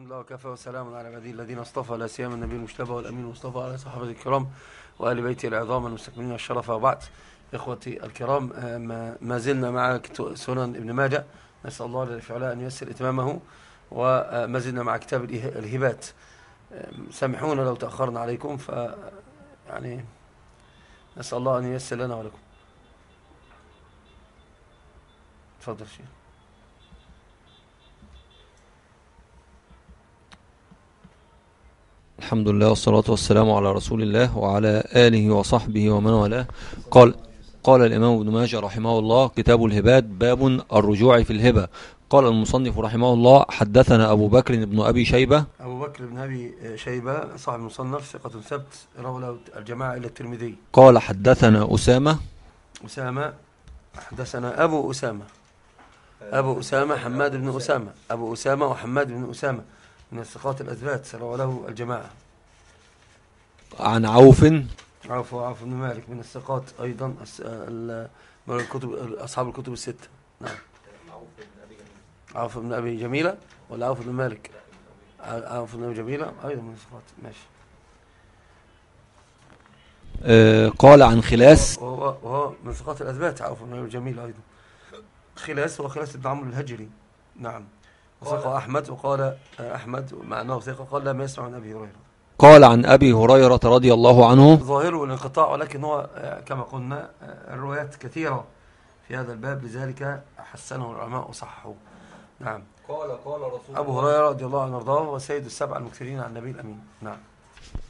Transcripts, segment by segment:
الحمد لله وكفى وسلام على عباده الذين اصطفى لا سيما النبي المجتبى والأمين المصطفى على صحابه الكرام وآل بيته العظام المستكملين الشرف وبعد. إخوتي الكرام آه، ما- زلنا مع سنن ابن ماجه. نسأل الله علاه أن ييسر إتمامه وما زلنا مع كتاب الهبات. آه، سامحونا لو تأخرنا عليكم ف يعني نسأل الله أن ييسر لنا ولكم. تفضل شيخ. الحمد لله والصلاة والسلام على رسول الله وعلى آله وصحبه ومن والاه. قال قال الإمام ابن ماجه رحمه الله كتاب الهبات باب الرجوع في الهبة. قال المصنف رحمه الله حدثنا أبو بكر بن أبي شيبة. أبو بكر بن أبي شيبة صاحب المصنف ثقة سبت روى له الجماعة إلى الترمذي. قال حدثنا أسامة. أسامة حدثنا أبو أسامة. أبو أسامة حماد بن أسامة. أبو أسامة وحماد بن أسامة. من الثقات الأثبات روى له الجماعة. عن عوف. عوف وعوف بن مالك من الثقات أيضا الكتب أصحاب الكتب الستة. نعم. عوف بن أبي جميلة ولا عوف بن مالك؟ عوف بن أبي جميلة أيضا من الثقات. ماشي. آه، قال عن خلاس. وهو, وهو من ثقات الأثبات عوف بن أبي جميل أيضا. خلاس هو خلاس بن عمرو الهجري. نعم. وثقة أحمد وقال آه، أحمد مع أنه ثقة قال لم يسمع عن أبي هريرة. قال عن أبي هريرة رضي الله عنه ظاهره الانقطاع ولكن هو آه، كما قلنا آه، الروايات كثيرة في هذا الباب لذلك حسنه العلماء وصححوه نعم. قال قال رسول أبو هريرة رضي الله عنه وأرضاه هو سيد السبع المكثرين عن النبي الأمين. نعم.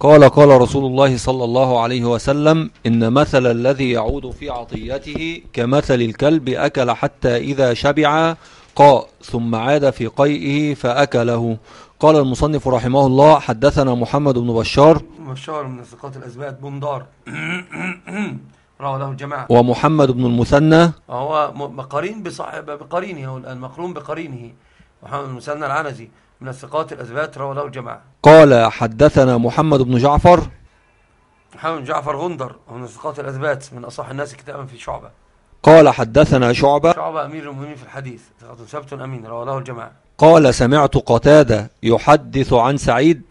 قال قال رسول الله صلى الله عليه وسلم إن مثل الذي يعود في عطيته كمثل الكلب أكل حتى إذا شبع قاء ثم عاد في قيئه فأكله. قال المصنف رحمه الله حدثنا محمد بن بشار. مشهور من الثقات الأثبات بندار روى له الجماعة ومحمد بن المثنى. وهو م- قرين بصاحب بقرينه هو الآن مقرون بقرينه. محمد بن مسنى العنزي من الثقات الأثبات روى له الجماعة قال حدثنا محمد بن جعفر. محمد بن جعفر غندر من الثقات الأثبات من أصح الناس كتابا في شعبة. قال حدثنا شعبة. شعبة أمير المؤمنين في الحديث. ثقة ثبت أمين. روى له الجماعة. قال سمعت قتادة يحدث عن سعيد.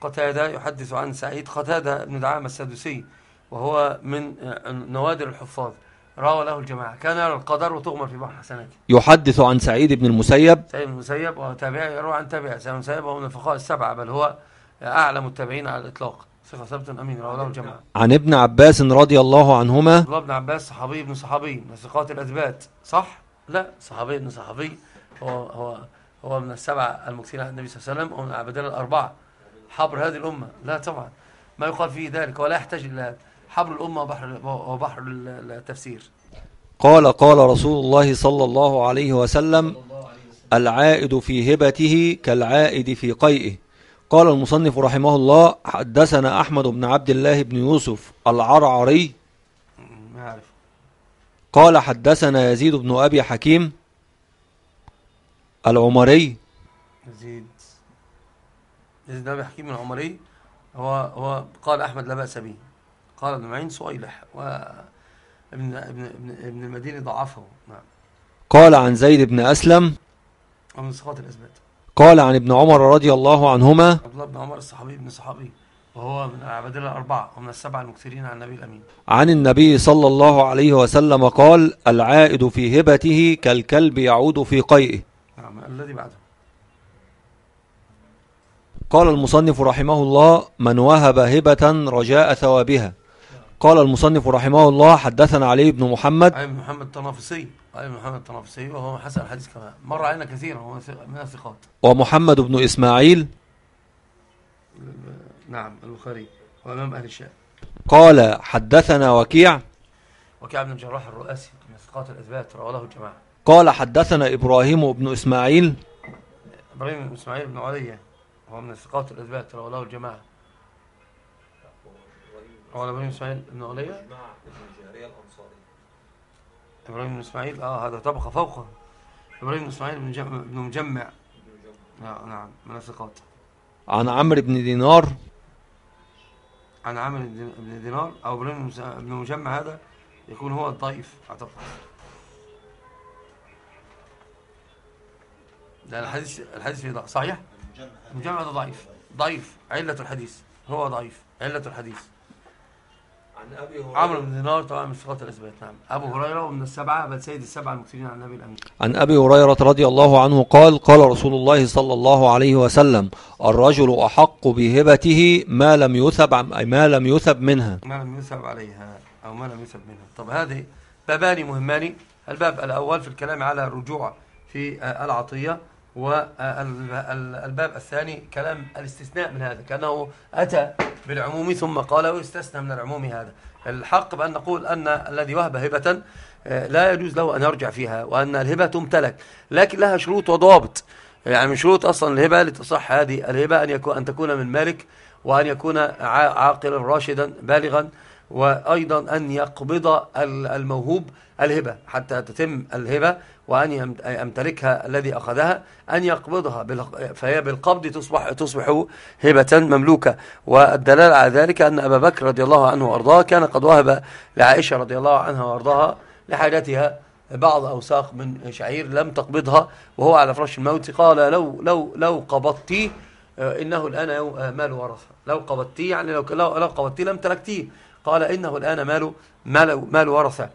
قتادة يحدث عن سعيد. قتادة بن دعامة السدوسي وهو من نوادر الحفاظ. روى له الجماعة. كان يرى القدر وتغمر في بحر حسناته. يحدث عن سعيد بن المسيب. سعيد بن المسيب وتابعي يروى عن تابع سعيد بن المسيب وهو من الفقهاء السبعة بل هو أعلم التابعين على الإطلاق. ثقة ثبت أمين روى له الجماعة عن ابن عباس رضي الله عنهما. عبد الله بن عباس صحابي ابن صحابي من ثقات الأثبات صح؟ لا صحابي ابن صحابي. هو هو هو من السبعة المكثرين عن النبي صلى الله عليه وسلم ومن العبدين الأربعة حبر هذه الأمة. لا طبعا. ما يقال فيه ذلك ولا يحتاج إلى هذا حبر الأمة وبحر وبحر التفسير. قال قال رسول الله صلى الله عليه وسلم العائد في هبته كالعائد في قيئه. قال المصنف رحمه الله حدثنا أحمد بن عبد الله بن يوسف العرعري. قال حدثنا يزيد بن أبي حكيم العمري. يزيد. يزيد بن أبي حكيم العمري. هو هو قال أحمد لا بأس به. قال ابن معين صويلح وابن ابن ابن ابن المديني ضعفه. نعم. قال عن زيد بن أسلم. ومن صفات الأثبات. قال عن ابن عمر رضي الله عنهما عبد الله بن عمر الصحابي ابن صحابي وهو من العبادلة الأربعة ومن السبعة المكثرين عن النبي الأمين. عن النبي صلى الله عليه وسلم قال العائد في هبته كالكلب يعود في قيئه. نعم الذي بعده. قال المصنف رحمه الله من وهب هبة رجاء ثوابها. قال المصنف رحمه الله حدثنا علي بن محمد. علي بن محمد الطنافسي علي بن محمد الطنافسي وهو حسن الحديث كمان مر علينا كثيرا وهو من الثقات. ومحمد بن إسماعيل. نعم البخاري وإمام أهل الشام. قال حدثنا وكيع. وكعب بن الجراح الرؤاسي من ثقات الأثبات رواه له الجماعة. قال حدثنا إبراهيم بن إسماعيل. إبراهيم بن إسماعيل بن علية وهو من الثقات الأثبات رواه له الجماعة. هو إبراهيم بن إسماعيل بن علية إبراهيم بن إسماعيل آه هذا طبقة فوقه إبراهيم بن إسماعيل بن جم- بن مجمع. نعم نعم من الثقات. عن عمرو بن دينار؟ عن عامر بن دينار أو إبراهيم بن مجمع هذا يكون هو الضعيف أعتقد. ده الحديث الحديث فيه ضعف صحيح؟ المجمع ده ضعيف. ضعيف. علة الحديث. هو ضعيف. علة الحديث. عن أبي عمرو بن دينار طبعا من صفات الاثبات نعم أبو هريرة ومن السبعة بل سيد السبعة المكثرين عن النبي الأمين. عن أبي هريرة رضي الله عنه قال قال رسول الله صلى الله عليه وسلم الرجل أحق بهبته ما لم يثب ما لم يثب منها. ما لم يثب عليها أو ما لم يثب منها. طب هذه بابان مهمان الباب الأول في الكلام على الرجوع في العطية. والباب الثاني كلام الاستثناء من هذا كأنه أتى بالعموم ثم قال ويستثنى من العموم هذا. الحق بأن نقول أن الذي وهب هبة آه، لا يجوز له أن يرجع فيها وأن الهبة تمتلك لكن لها شروط وضوابط. يعني من شروط أصلا الهبة لتصح هذه الهبة أن يكون أن تكون من مالك وأن يكون عاقلا راشدا بالغا وأيضا أن يقبض ال- الموهوب الهبة. حتى تتم الهبة يم- يمتلكها الذي أخذها أن يقبضها فهي بالقبض تصبح تصبح هبة مملوكة. والدلاله على ذلك أن أبا بكر رضي الله عنه وأرضاه كان قد وهب لعائشة رضي الله عنها وأرضاها لحاجتها بعض اوساق من شعير لم تقبضها وهو على فراش الموت. قال لو لو لو قبضتيه آه، إنه الآن يو- آه، مال ورثة. لو قبضتيه يعني لو لو قبضتيه لم تركتيه قال إنه الآن مال مال مال ورثة.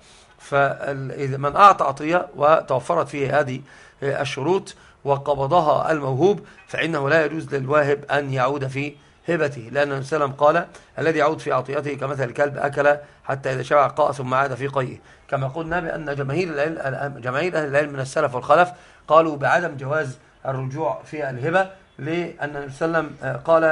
فإذا من أعطى عطيه وتوفرت فيه هذه الشروط وقبضها الموهوب فإنه لا يجوز للواهب أن يعود في هبته لأن النبي صلى الله عليه وسلم قال الذي يعود في عطيته كمثل الكلب أكل حتى إذا شبع قاء ثم عاد في قيئه. كما قلنا بأن جماهير جماهير أهل العلم من السلف والخلف قالوا بعدم جواز الرجوع في الهبة لأن النبي صلى الله عليه وسلم قال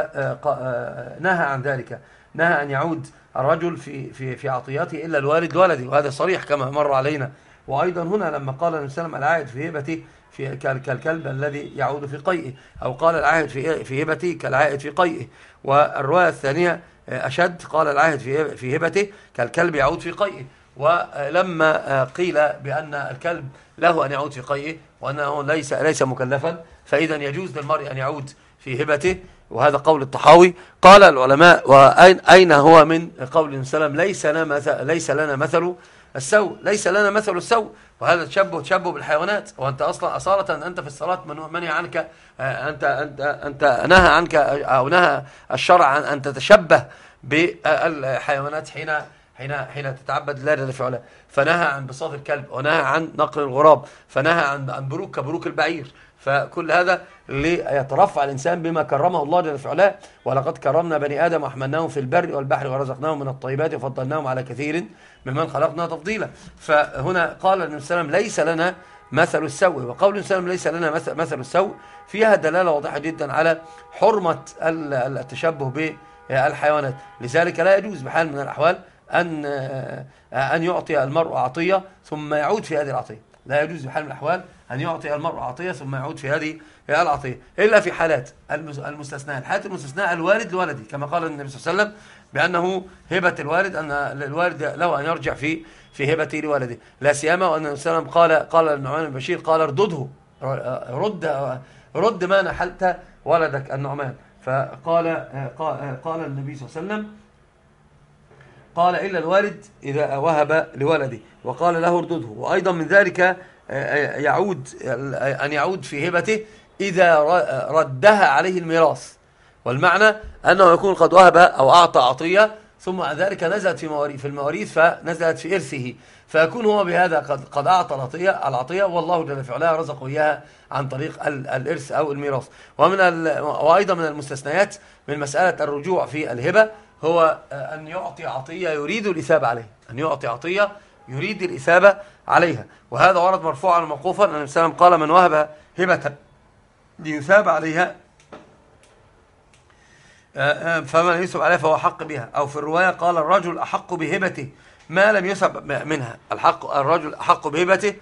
قا- نهى عن ذلك نهى أن يعود الرجل في في في عطياته إلا الوالد لولده وهذا صريح كما مر علينا. وأيضا هنا لما قال النبي صلى الله عليه وسلم العائد في هبته في كال- كالكلب الذي يعود في قيئه أو قال العائد في في هبته كالعائد في قيئه. والرواية الثانية آه، أشد قال العائد في في هبته كالكلب يعود في قيئه. ولما آه، قيل بأن الكلب له أن يعود في قيئه وأنه ليس ليس مكلفا فاذا يجوز للمرء أن يعود في هبته وهذا قول الطحاوي. قال العلماء واين أين هو من قول وسلم ليس لنا مثل ليس لنا مثل السوء؟ ليس لنا مثل السوء. وهذا تشبه تشبه بالحيوانات. وأنت أصلا أصالة أنت في الصلاة من منع عنك آه، انت انت أنت نهى عنك أو نهى الشرع عن أن تتشبه بالحيوانات حين حين حين تتعبد. الله جل في فنهى عن بساط الكلب ونهى عن نقل الغراب فنهى عن بروك كبروك البعير. فكل هذا ليترفع الإنسان بما كرمه الله جل في علاه ولقد كرمنا بني آدم وحملناهم في البر والبحر ورزقناهم من الطيبات وفضلناهم على كثير ممن خلقنا تفضيلا. فهنا قال النبي صلى الله عليه وسلم ليس لنا مثل السوء. وقول النبي صلى الله عليه وسلم ليس لنا مثل, السوء فيها دلالة واضحة جدا على ال- التشبه بالحيوانات. لذلك لا يجوز بحال من الأحوال ان أن يعطي المرء عطيه ثم يعود في هذه العطيه لا يجوز بحال من الأحوال أن يعطي المرء عطية ثم يعود في هذه العطية. إلا في حالات المس- المستثناء. الحالات المستثناء الوالد لولده كما قال النبي صلى الله عليه وسلم بأنه هبة الوالد أن الوالد له أن يرجع في في هبته لولده. لا سيما وأن النبي صلى الله عليه وسلم قال قال النعمان بن بشير قال اردده. رد رد ما نحلت ولدك النعمان. فقال قال النبي صلى الله عليه وسلم قال إلا الوالد إذا وهب لولده. وقال له اردده. وأيضا من ذلك يعود أن يعود في هبته إذا ردها عليه الميراث. والمعنى أنه يكون قد وهب أو أعطى عطية ثم بعد ذلك نزلت في مواريث في المواريث فنزلت في إرثه. فيكون هو بهذا قد قد أعطى العطية العطية والله جل في علاه رزقه إياها عن طريق ال- الإرث أو الميراث. ومن وأيضا من المستثنيات من مسألة الرجوع في الهبة هو آه، أن يعطي عطية يريد الإثابة عليها أن يعطي عطية يريد الإثابة عليها. وهذا ورد مرفوعا موقوفا أن النبي قال من وهب هبة ليثاب عليها آه، آه، فمن يثب عليها فهو حق بها. أو في الرواية قال الرجل أحق بهبته ما لم يثب منها. الحق الرجل أحق بهبته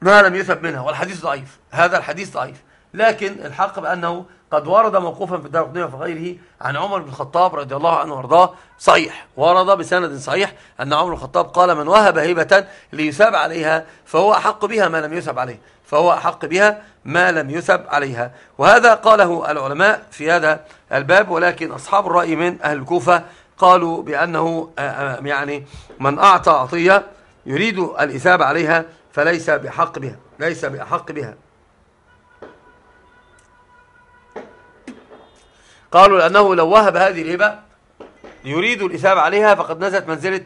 ما لم يثب منها. والحديث ضعيف. هذا الحديث ضعيف. لكن الحق بأنه قد ورد موقوفا في الدار القطنية وفي غيره عن عمر بن الخطاب رضي الله عنه وأرضاه. صحيح. ورد بسند صحيح أن عمر بن الخطاب قال من وهب هبة ليثاب عليها فهو أحق بها ما لم يثب عليه. فهو أحق بها ما لم يثب عليها. وهذا قاله العلماء في هذا الباب ولكن أصحاب الرأي من أهل الكوفة قالوا بأنه آه، آه، يعني من أعطى عطية يريد الإثابة عليها فليس بحق بها ليس بأحق بها. قالوا لأنه لو وهب هذه الهبة يريد الإثابة عليها فقد نزلت منزلة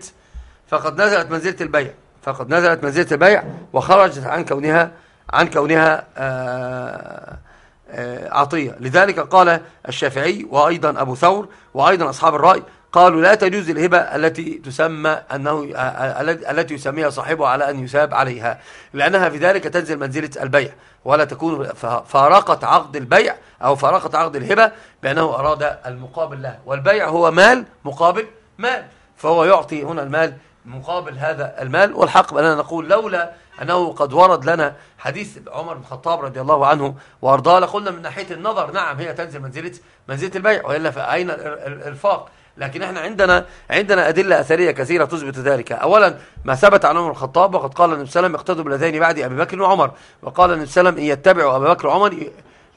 فقد نزلت منزلة البيع. فقد نزلت منزلة البيع وخرجت عن كونها عن كونها آه، آه، عطية. لذلك قال الشافعي وأيضا أبو ثور وأيضا أصحاب الرأي قالوا لا تجوز الهبة التي تسمى أنه التي يسميها صاحبه على أن يساب عليها لأنها في ذلك تنزل منزلة البيع ولا تكون فارقة عقد البيع أو فارقة عقد الهبة بأنه أراد المقابل له والبيع هو مال مقابل مال فهو يعطي هنا المال مقابل هذا المال. والحق بأننا نقول لولا أنه قد ورد لنا حديث عمر بن الخطاب رضي الله عنه وأرضاه لقلنا من ناحية النظر نعم هي تنزل منزلة منزلة البيع وإلا فأين الإرفاق لكن إحنا عندنا عندنا أدلة أثرية كثيرة تثبت ذلك. أولا ما ثبت عن عمر الخطاب وقد قال النبي صلى الله عليه وسلم اقتدوا بالذين بعد أبي بكر وعمر. وقال النبي صلى الله عليه وسلم إن يتبعوا أبي بكر وعمر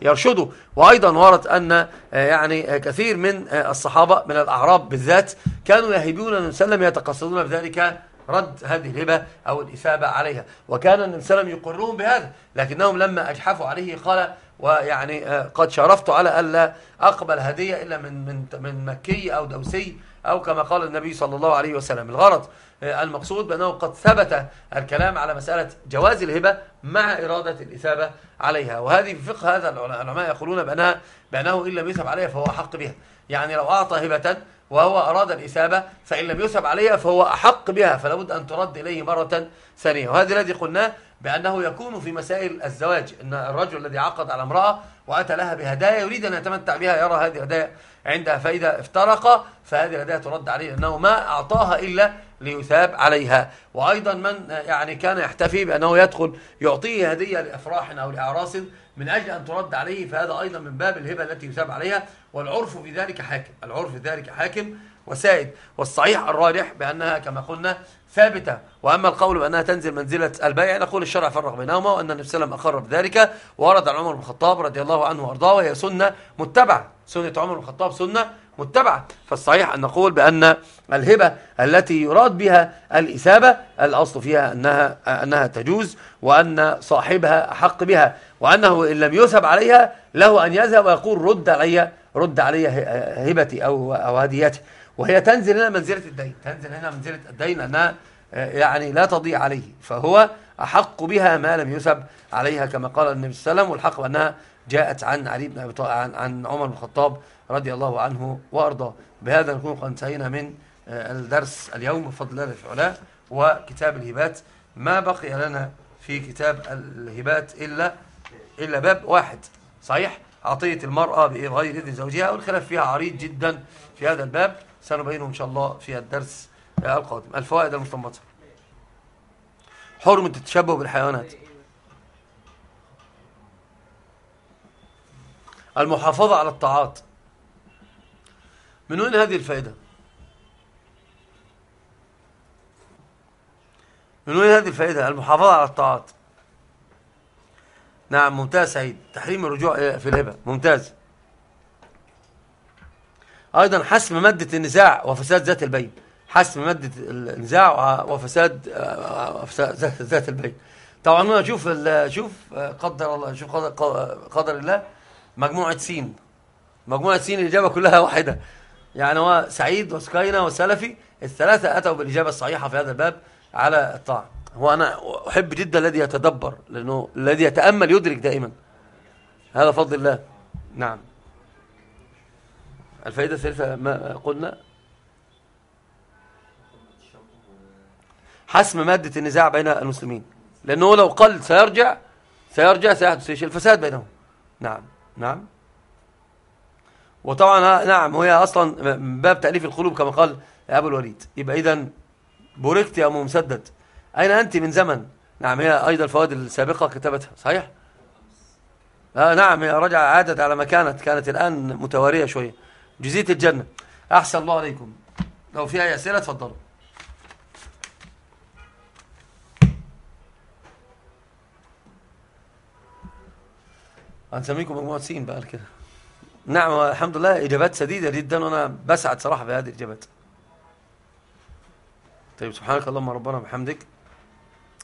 يرشدوا. وأيضا ورد أن آه، يعني آه، كثير من آه، الصحابة من الأعراب بالذات كانوا يهبون النبي صلى الله عليه وسلم يتقصدون بذلك رد هذه الهبة أو الإثابة عليها. وكان النبي صلى الله عليه وسلم يقرهم بهذا لكنهم لما أجحفوا عليه قال ويعني قد شرفت على ألا أقبل هدية إلا من من من مكي أو دوسي أو كما قال النبي صلى الله عليه وسلم. الغرض آه، المقصود بأنه قد ثبت الكلام على مسألة جواز الهبة مع إرادة الإثابة عليها. وهذه في فقه هذا العلماء يقولون بأنها بأنه إن لم يثب عليها فهو أحق بها. يعني لو أعطى هبة وهو أراد الإثابة فإن لم يثب عليها فهو أحق بها فلا بد أن ترد إليه مرة ثانية. وهذا الذي قلناه بأنه يكون في مسائل الزواج أن الرجل الذي عقد على امرأة وأتى لها بهدايا يريد أن يتمتع بها يرى هذه الهدايا عندها فإذا افترق فهذه الهدايا ترد عليه لأنه ما أعطاها إلا ليثاب عليها. وأيضا من يعني كان يحتفي بأنه يدخل يعطيه هدية لأفراح أو لأعراس من أجل أن ترد عليه فهذا أيضا من باب الهبة التي يثاب عليها. والعرف في ذلك حاكم. العرف في ذلك حاكم وسائد. والصحيح الراجح بأنها كما قلنا ثابتة. وأما القول بأنها تنزل منزلة البيع نقول الشرع فرق بينهما وأن النبي صلى الله عليه وسلم أقر بذلك. ورد عن عمر بن الخطاب رضي الله عنه وأرضاه وهي سنة متبعة. سنة عمر بن الخطاب سنة متبعة. فالصحيح أن نقول بأن الهبة التي يراد بها الإثابة الأصل فيها أنها, أنها تجوز وأن صاحبها أحق بها وأنه إن لم يثب عليها له أن يذهب ويقول رد علي رد علي هبتي أو, أو هديتي. وهي تنزل هنا منزلة الدين. تنزل هنا منزلة الدين أنها آه، يعني لا تضيع عليه. فهو أحق بها ما لم يسب عليها كما قال النبي صلى الله عليه وسلم والحق أنها جاءت عن علي بن أبي طالب عن, عن عمر بن الخطاب رضي الله عنه وأرضاه. بهذا نكون قد انتهينا من آه، الدرس اليوم. بفضل الله في علاه وكتاب الهبات. ما بقي لنا في كتاب الهبات إلا إلا باب واحد. صحيح؟ عطية المرأة بغير إذن زوجها والخلاف فيها عريض جدا في هذا الباب. سنبينه إن شاء الله في الدرس القادم. الفوائد المستنبطة حرمة التشبه بالحيوانات. المحافظة على الطاعات من وين هذه الفائدة؟ من وين هذه الفائدة؟ المحافظة على الطاعات نعم ممتاز سعيد. تحريم الرجوع في الهبة ممتاز. أيضا حسم مادة النزاع وفساد ذات البين. حسم مادة النزاع وفساد ذات البين. طبعا أنا أشوف شوف قدر الله شوف قدر, قدر الله مجموعة سين. مجموعة سين الإجابة كلها واحدة. يعني هو سعيد وسكينة وسلفي الثلاثة أتوا بالإجابة الصحيحة في هذا الباب على الطاعة. هو أنا أحب جدا الذي يتدبر لأنه الذي يتأمل يدرك دائما. هذا فضل الله. نعم. الفائدة الثالثة ما قلنا؟ حسم مادة النزاع بين المسلمين. لأنه لو قل سيرجع سيرجع سيحدث الفساد بينهم. نعم. نعم. وطبعا نعم وهي أصلا باب تأليف القلوب كما قال أبو الوليد. يبقى إذا بوركت يا أم مسدد. أين أنت من زمن؟ نعم هي أيضا الفوائد السابقة كتبتها صحيح؟ آه نعم هي رجع عادت على ما كانت كانت الآن متوارية شوية جزية الجنة. أحسن الله عليكم. لو في أي أسئلة تفضلوا. هنسميكم مجموعة سين بقى كده. نعم الحمد لله إجابات سديدة جدا وأنا بسعد صراحة بهذه الإجابات. طيب سبحانك اللهم ربنا بحمدك.